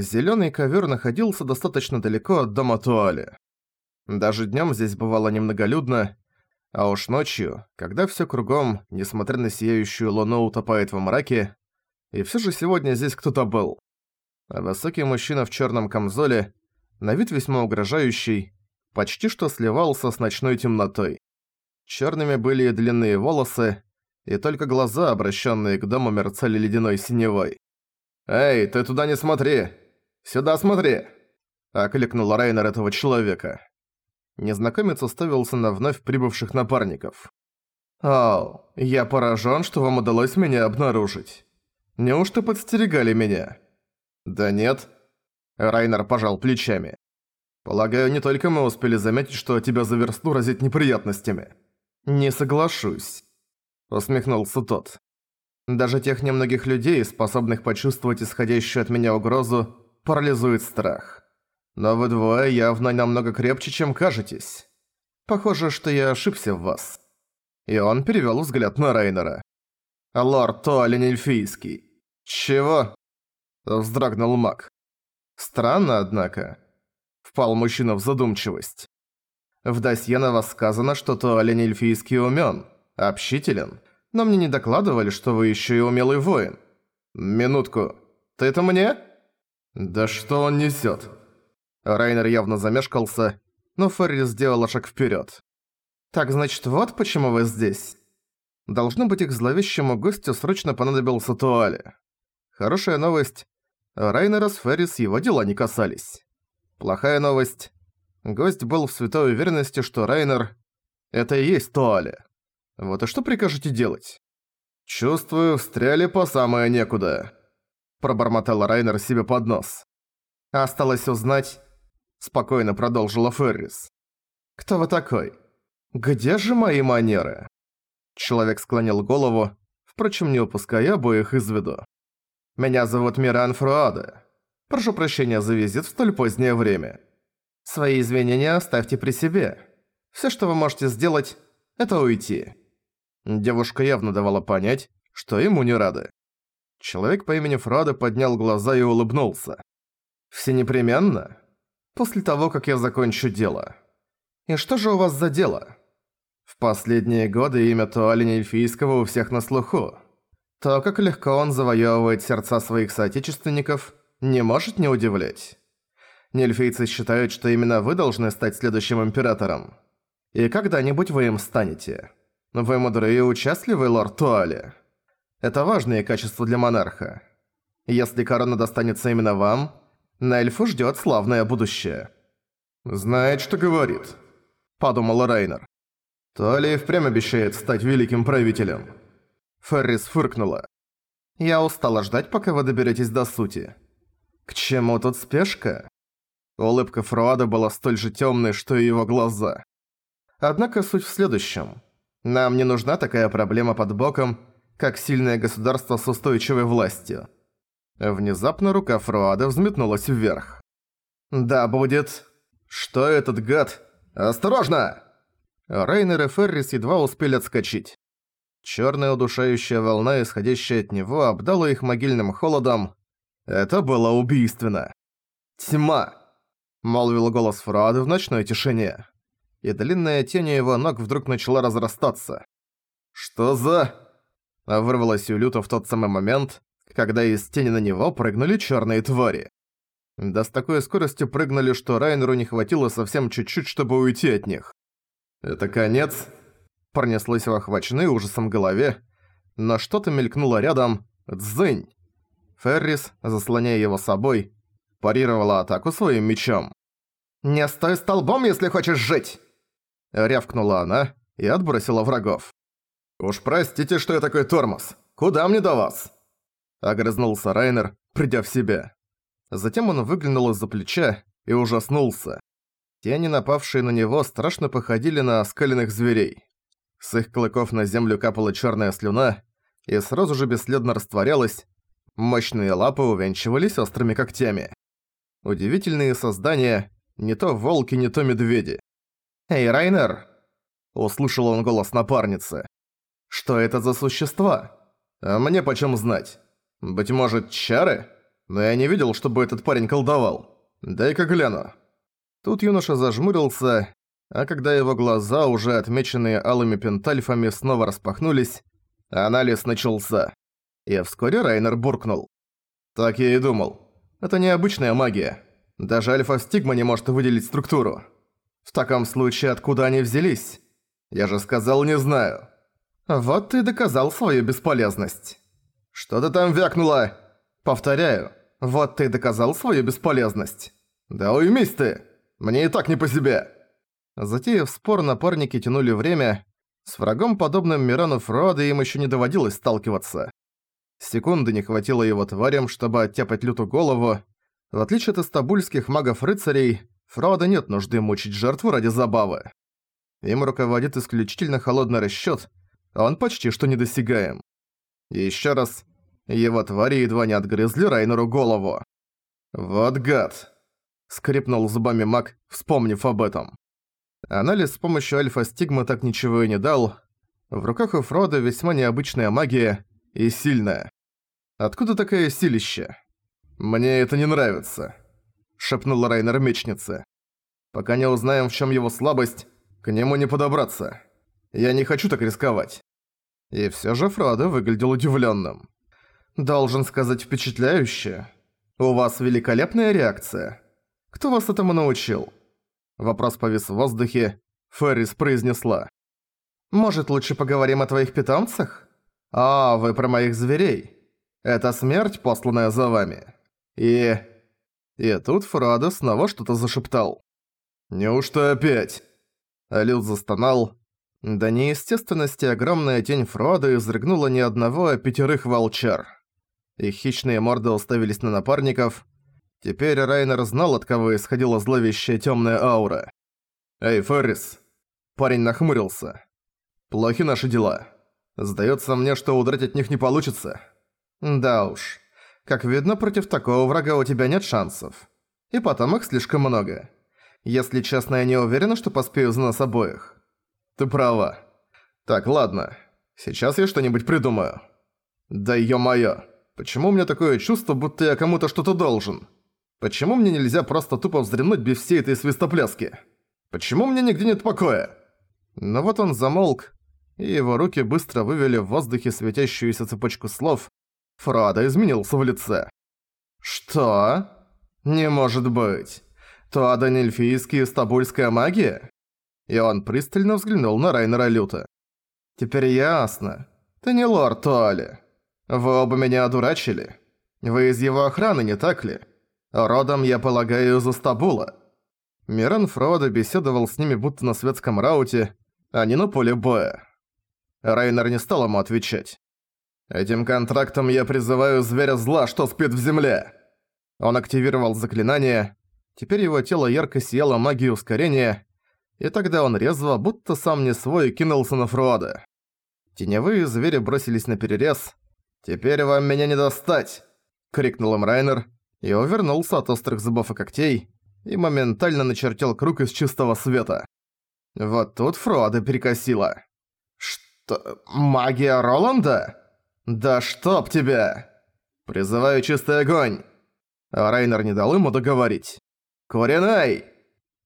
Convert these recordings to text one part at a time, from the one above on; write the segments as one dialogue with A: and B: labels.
A: Зелёный ковёр находился достаточно далеко от дома Туали. Даже днём здесь бывало немноголюдно, а уж ночью, когда всё кругом, несмотря на сияющую луну, утопает во мраке, и всё же сегодня здесь кто-то был. Высокий мужчина в чёрном камзоле, на вид весьма угрожающий, почти что сливался с ночной темнотой. Чёрными были и длинные волосы, и только глаза, обращенные к дому, мерцали ледяной синевой. «Эй, ты туда не смотри! Сюда смотри!» – окликнул Райнер этого человека. Незнакомец уставился на вновь прибывших напарников. «Ау, я поражен, что вам удалось меня обнаружить. Неужто подстерегали меня?» «Да нет». Райнер пожал плечами. «Полагаю, не только мы успели заметить, что тебя за версту разит неприятностями». «Не соглашусь», — усмехнулся тот. «Даже тех немногих людей, способных почувствовать исходящую от меня угрозу, парализует страх. Но вы двое явно намного крепче, чем кажетесь. Похоже, что я ошибся в вас». И он перевёл взгляд на Рейнера. «Лорд Туалин Эльфийский». «Чего?» – вздрогнул маг. «Странно, однако». Впал мужчина в задумчивость. В досье на вас сказано, что Туалин Эльфийский умён, общителен, но мне не докладывали, что вы ещё и умелый воин. Минутку. Ты это мне? Да что он несёт? Райнер явно замешкался, но Ферри сделала шаг вперёд. «Так значит, вот почему вы здесь?» Должно быть, их зловещему гостю срочно понадобился Туале. Хорошая новость. Райнера с Феррис его дела не касались. Плохая новость. Гость был в святой уверенности, что Райнер — это и есть Туале. Вот и что прикажете делать? «Чувствую, встряли по самое некуда», — пробормотал Райнер себе под нос. «Осталось узнать...» — спокойно продолжила Феррис. «Кто вы такой? Где же мои манеры?» Человек склонил голову, впрочем, не упуская обоих из виду. «Меня зовут Миран Фруаде. Прошу прощения за визит в столь позднее время. Свои извинения оставьте при себе. Все, что вы можете сделать, это уйти». Девушка явно давала понять, что ему не рады. Человек по имени Фруаде поднял глаза и улыбнулся. «Все непременно? После того, как я закончу дело. И что же у вас за дело?» В последние годы имя Туалини Эльфийского у всех на слуху. То, как легко он завоевывает сердца своих соотечественников, не может не удивлять. Нельфийцы считают, что именно вы должны стать следующим императором. И когда-нибудь вы им станете. Вы мудрые и участливый, лорд Туали. Это важные качества для монарха. Если корона достанется именно вам, на эльфу ждёт славное будущее. «Знает, что говорит», — подумал Рейнер. То ли впрямь обещает стать великим правителем. Феррис фыркнула. Я устала ждать, пока вы доберетесь до сути. К чему тут спешка? Улыбка Фруада была столь же темной, что и его глаза. Однако суть в следующем. Нам не нужна такая проблема под боком, как сильное государство с устойчивой властью. Внезапно рука Фруада взметнулась вверх. «Да будет...» «Что этот гад?» «Осторожно!» Рейнер и Феррис едва успели отскочить. Чёрная удушающая волна, исходящая от него, обдала их могильным холодом. Это было убийственно. «Тьма!» – молвил голос Фруады в ночной тишине. И длинная тень его ног вдруг начала разрастаться. «Что за...» – вырвалось у Люта в тот самый момент, когда из тени на него прыгнули чёрные твари. Да с такой скоростью прыгнули, что Райнеру не хватило совсем чуть-чуть, чтобы уйти от них. «Это конец?» Пронеслось в охваченной ужасом голове, но что-то мелькнуло рядом. Дзынь! Феррис, заслоняя его собой, парировала атаку своим мечом. «Не стой столбом, если хочешь жить!» Рявкнула она и отбросила врагов. «Уж простите, что я такой тормоз. Куда мне до вас?» Огрызнулся Райнер, придя в себя. Затем он выглянул из-за плеча и ужаснулся. Тени, напавшие на него, страшно походили на оскаленных зверей. С их клыков на землю капала черная слюна и сразу же бесследно растворялась. Мощные лапы увенчивались острыми когтями. Удивительные создания, не то волки, не то медведи. «Эй, Райнер!» – услышал он голос напарницы. «Что это за существа? А мне почем знать? Быть может, чары?» но я не видел, чтобы этот парень колдовал. Дай-ка гляну». Тут юноша зажмурился, а когда его глаза, уже отмеченные алыми пентальфами, снова распахнулись, анализ начался. И вскоре Райнер буркнул. «Так я и думал. Это необычная магия. Даже альфа-стигма не может выделить структуру. В таком случае откуда они взялись? Я же сказал, не знаю. Вот ты доказал свою бесполезность. Что ты там вякнула? Повторяю, вот ты доказал свою бесполезность. Да уймись ты! Мне и так не по себе!» Затеяв спор, напарники тянули время. С врагом, подобным Мирану Фрода, им еще не доводилось сталкиваться. Секунды не хватило его тварям, чтобы оттяпать люту голову. В отличие от истабульских магов-рыцарей, Фрода нет нужды мучить жертву ради забавы. Им руководит исключительно холодный расчёт, а он почти что недосягаем. И ещё раз, его твари едва не отгрызли Райнеру голову. «Вот гад!» — скрипнул зубами маг, вспомнив об этом. Анализ с помощью альфа-стигмы так ничего и не дал. В руках у Фрода весьма необычная магия и сильная. Откуда такая силища? «Мне это не нравится», — шепнула Райнер мечнице. «Пока не узнаем, в чем его слабость, к нему не подобраться. Я не хочу так рисковать». И все же Фродо выглядел удивленным. «Должен сказать впечатляюще. У вас великолепная реакция. Кто вас этому научил?» Вопрос повис в воздухе. Феррис произнесла. «Может, лучше поговорим о твоих питомцах? А, вы про моих зверей. Это смерть, посланная за вами». И... И тут Фродо снова что-то зашептал. «Неужто опять?» Алил застонал. До неестественности огромная тень Фродо изрыгнула не одного, а пятерых волчар. Их хищные морды уставились на напарников. Теперь Райнер знал, от кого исходила зловещая темная аура. «Эй, Феррис!» Парень нахмурился. «Плохи наши дела. Сдается мне, что удрать от них не получится». «Да уж. Как видно, против такого врага у тебя нет шансов. И потом их слишком много. Если честно, я не уверена, что поспею за нас обоих. Ты права. Так, ладно. Сейчас я что-нибудь придумаю. Да ё-моё. Почему у меня такое чувство, будто я кому-то что-то должен? Почему мне нельзя просто тупо вздремнуть без всей этой свистопляски? Почему мне нигде нет покоя? Но вот он замолк, и его руки быстро вывели в воздухе светящуюся цепочку слов, Фродо изменился в лице. «Что? Не может быть. Туада нельфийский и стабульская магия?» И он пристально взглянул на Райнера Люта. «Теперь ясно. Ты не лорд Туали. Вы оба меня одурачили. Вы из его охраны, не так ли? Родом, я полагаю, из Астабула». Миран Фродо беседовал с ними будто на светском рауте, а не на поле боя. Райнер не стал ему отвечать. Этим контрактом я призываю зверя зла, что спит в земле!» Он активировал заклинание. Теперь его тело ярко сияло магией ускорения, и тогда он резво, будто сам не свой, кинулся на Фрода. Теневые звери бросились на перерез. «Теперь вам меня не достать!» — крикнул им Райнер, и увернулся от острых зубов и когтей, и моментально начертил круг из чистого света. Вот тут Фрода перекосила. «Что? Магия Роланда?» «Да чтоб тебя!» «Призываю чистый огонь!» а Райнер не дал ему договорить. «Куренай!»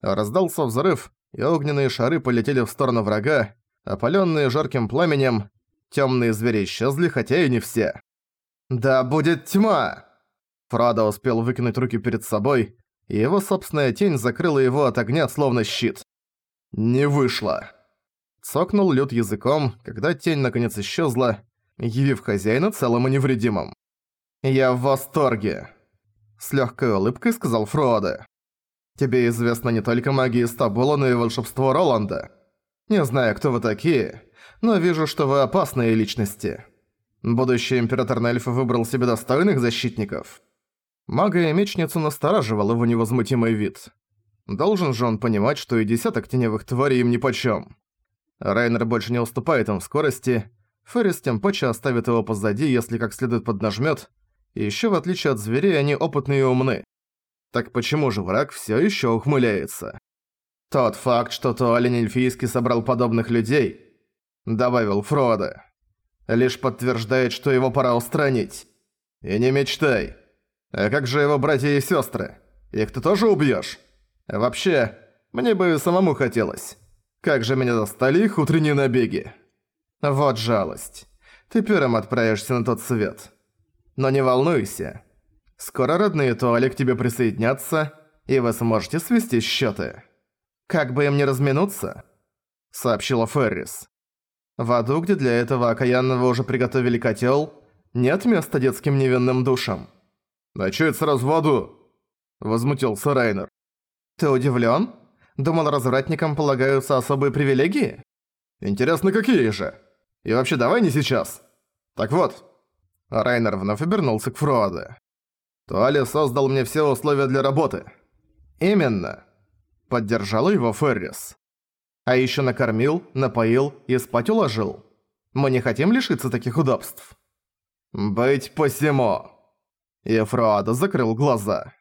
A: Раздался взрыв, и огненные шары полетели в сторону врага, опалённые жарким пламенем. Тёмные звери исчезли, хотя и не все. «Да будет тьма!» Фрада успел выкинуть руки перед собой, и его собственная тень закрыла его от огня, словно щит. «Не вышло!» Цокнул лют языком, когда тень наконец исчезла, явив хозяина целым и невредимым. «Я в восторге!» С легкой улыбкой сказал Фродо. «Тебе известно не только магия Стабула, но и волшебство Роланда. Не знаю, кто вы такие, но вижу, что вы опасные личности. Будущий император Нельфа выбрал себе достойных защитников». Мага и мечницу настораживал его невозмутимый вид. Должен же он понимать, что и десяток теневых тварей им нипочём. Райнер больше не уступает им в скорости, Феррис тем паче оставит его позади, если как следует поднажмёт. И ещё в отличие от зверей, они опытные и умны. Так почему же враг всё ещё ухмыляется? Тот факт, что Туалин Эльфийский собрал подобных людей, добавил Фродо, лишь подтверждает, что его пора устранить. И не мечтай. А как же его братья и сестры? Их ты тоже убьешь? Вообще, мне бы самому хотелось. Как же меня достали их утренние набеги. Вот жалость. Ты первым отправишься на тот свет. Но не волнуйся. Скоро родные Туали к тебе присоединятся, и вы сможете свести счеты. Как бы им не разминуться, сообщила Феррис. В аду, где для этого окаянного уже приготовили котел, нет места детским невинным душам. «А чё это сразу в аду?» – возмутился Райнер. «Ты удивлен? Думал, развратникам полагаются особые привилегии?» «Интересно, какие же? И вообще, давай не сейчас. Так вот». Райнер вновь обернулся к Фруаде. «Туали создал мне все условия для работы». «Именно», – поддержала его Феррис. «А ещё накормил, напоил и спать уложил. Мы не хотим лишиться таких удобств». «Быть посему!» И Фруадо закрыл глаза.